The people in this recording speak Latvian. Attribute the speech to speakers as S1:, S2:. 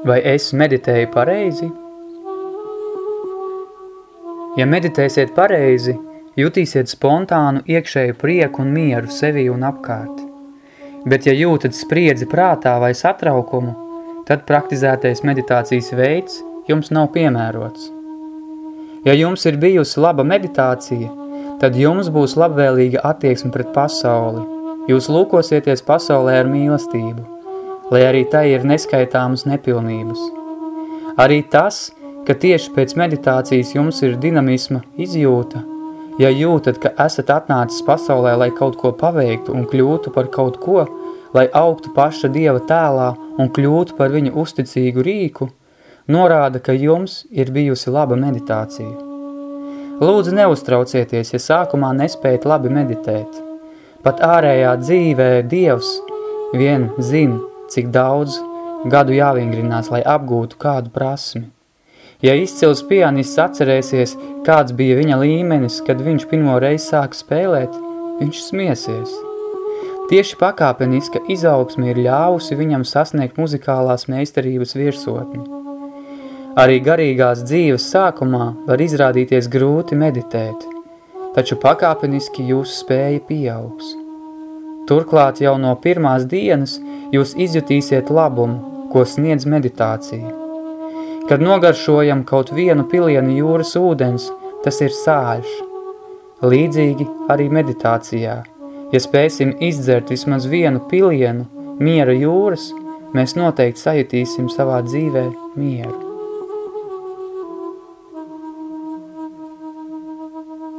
S1: Vai es meditēju pareizi? Ja meditēsiet pareizi, jutīsiet spontānu iekšēju prieku un mieru sevī un apkārt. Bet ja jūtat spriedzi prātā vai satraukumu, tad praktizētais meditācijas veids jums nav piemērots. Ja jums ir bijusi laba meditācija, tad jums būs labvēlīga attieksme pret pasauli. Jūs lūkosieties pasaulē ar mīlestību – lai arī tai ir neskaitāmas nepilnības. Arī tas, ka tieši pēc meditācijas jums ir dinamisma izjūta, ja jūtat, ka esat atnācis pasaulē, lai kaut ko paveiktu un kļūtu par kaut ko, lai augtu paša Dieva tēlā un kļūtu par viņu uzticīgu rīku, norāda, ka jums ir bijusi laba meditācija. Lūdzu neuztraucieties, ja sākumā nespējat labi meditēt. Pat ārējā dzīvē Dievs vien zina, cik daudz gadu jāvingrinās, lai apgūtu kādu prasmi. Ja izcils pianists atcerēsies, kāds bija viņa līmenis, kad viņš pirmo reizi sāk spēlēt, viņš smiesies. Tieši pakāpeniska izaugsme ir ļāvusi viņam sasniegt muzikālās meistarības virsotni. Arī garīgās dzīves sākumā var izrādīties grūti meditēt, taču pakāpeniski jūsu spēja pieaugs. Turklāt jau no pirmās dienas jūs izjutīsiet labumu, ko sniedz meditācija. Kad nogaršojam kaut vienu pilienu jūras ūdens, tas ir sāļš. Līdzīgi arī meditācijā. Ja spēsim izdzert vismaz vienu pilienu miera jūras, mēs noteikti sajutīsim savā dzīvē mieru.